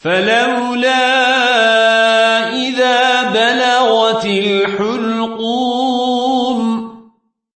فلولا إذا بلغت الحلقون